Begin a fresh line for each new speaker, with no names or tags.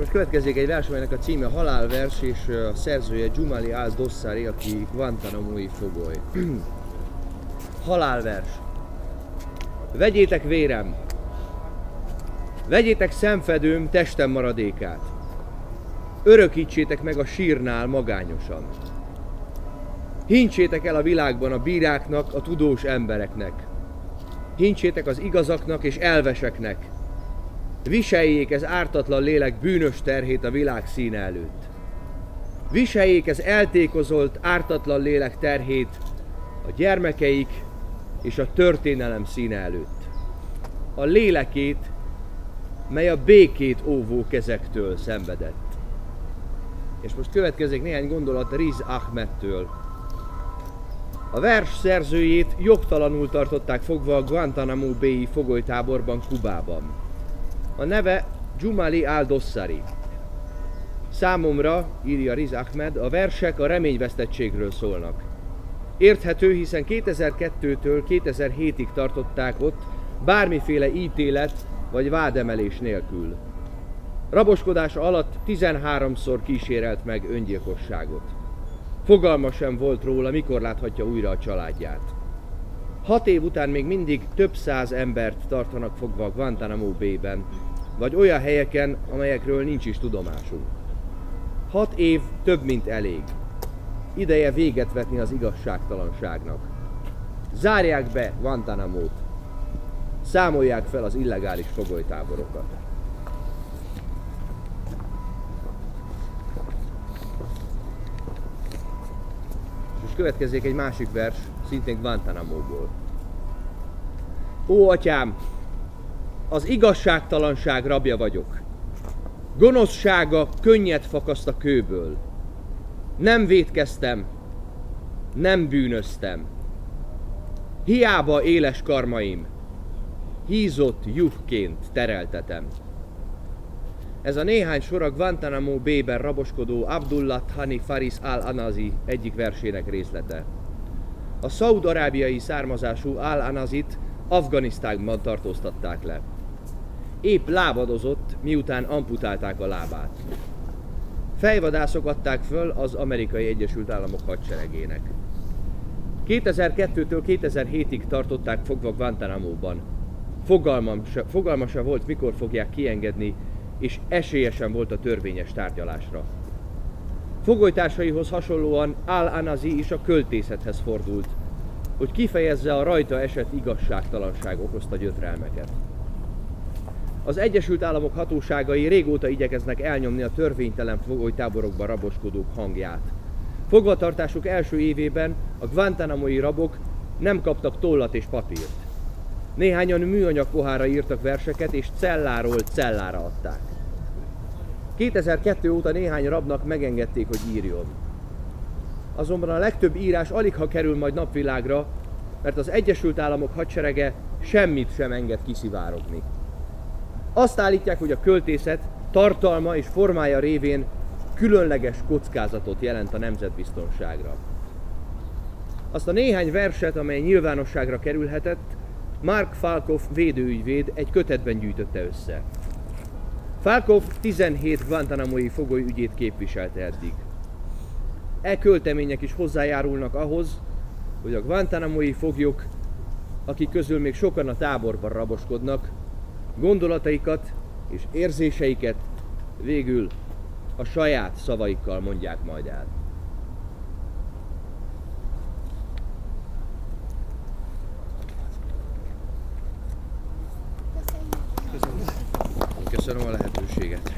most következik egy vers, amelynek a címe Halálvers, és a szerzője Jumali al-Dossari, aki Guantanamo-i fogoly. Halálvers. Vegyétek vérem, vegyétek szemfedőm testem maradékát. Örökítsétek meg a sírnál magányosan. Hincsétek el a világban a bíráknak, a tudós embereknek. Hincsétek az igazaknak és elveseknek, Viseljék ez ártatlan lélek bűnös terhét a világ színe előtt. Viseljék ez eltékozolt, ártatlan lélek terhét a gyermekeik és a történelem színe előtt. A lélekét, mely a békét óvó kezektől szenvedett. És most következik néhány gondolat Riz Ahmedtől. A vers szerzőjét jogtalanul tartották fogva a Guantanamo Bay fogolytáborban Kubában. A neve Jumali al-Dossari. Számomra, írja Riz Ahmed, a versek a reményvesztettségről szólnak. Érthető, hiszen 2002-től 2007-ig tartották ott bármiféle ítélet vagy vádemelés nélkül. Raboskodása alatt 13-szor kísérelt meg öngyilkosságot. Fogalma sem volt róla, mikor láthatja újra a családját. Hat év után még mindig több száz embert tartanak fogva a Guantanamo Bay-ben, vagy olyan helyeken, amelyekről nincs is tudomásunk. Hat év több, mint elég. Ideje véget vetni az igazságtalanságnak. Zárják be Guantanamo-t. Számolják fel az illegális fogolytáborokat. És következik egy másik vers, szintén Guantanamo-ból. Ó, atyám, az igazságtalanság rabja vagyok. Gonoszsága könnyet fakaszt a kőből. Nem vétkeztem, nem bűnöztem. Hiába éles karmaim, hízott juhként tereltetem. Ez a néhány sor a Guantanamo Bay-ben raboskodó Abdullah Hani Faris al-Anazi egyik versének részlete. A szaud-arábiai származású al-Anazit Afganisztánban tartóztatták le épp lábadozott, miután amputálták a lábát. Fejvadászok adták föl az Amerikai Egyesült Államok hadseregének. 2002-től 2007-ig tartották fogva Guantanamo-ban. Fogalmam se, fogalma se volt, mikor fogják kiengedni, és esélyesen volt a törvényes tárgyalásra. Fogolytársaihoz hasonlóan Al-Anazi is a költészethez fordult, hogy kifejezze a rajta esett igazságtalanság okozta gyötrelmeket. Az Egyesült Államok hatóságai régóta igyekeznek elnyomni a törvénytelen fogolytáborokban raboskodók hangját. Fogvatartásuk első évében a Guantanamo-i rabok nem kaptak tollat és papírt. Néhányan műanyag pohárra írtak verseket, és celláról cellára adták. 2002 óta néhány rabnak megengedték, hogy írjon. Azonban a legtöbb írás alig ha kerül majd napvilágra, mert az Egyesült Államok hadserege semmit sem enged kiszivárogni. Azt állítják, hogy a költészet tartalma és formája révén különleges kockázatot jelent a nemzetbiztonságra. Azt a néhány verset, amely nyilvánosságra kerülhetett, Mark Falkov védőügyvéd egy kötetben gyűjtötte össze. Falkov 17 Guantanamo-i fogoly ügyét képviselte eddig. E költemények is hozzájárulnak ahhoz, hogy a Guantanamo-i foglyok, akik közül még sokan a táborban raboskodnak, gondolataikat és érzéseiket végül a saját szavaikkal mondják majd el. Köszönöm a lehetőséget.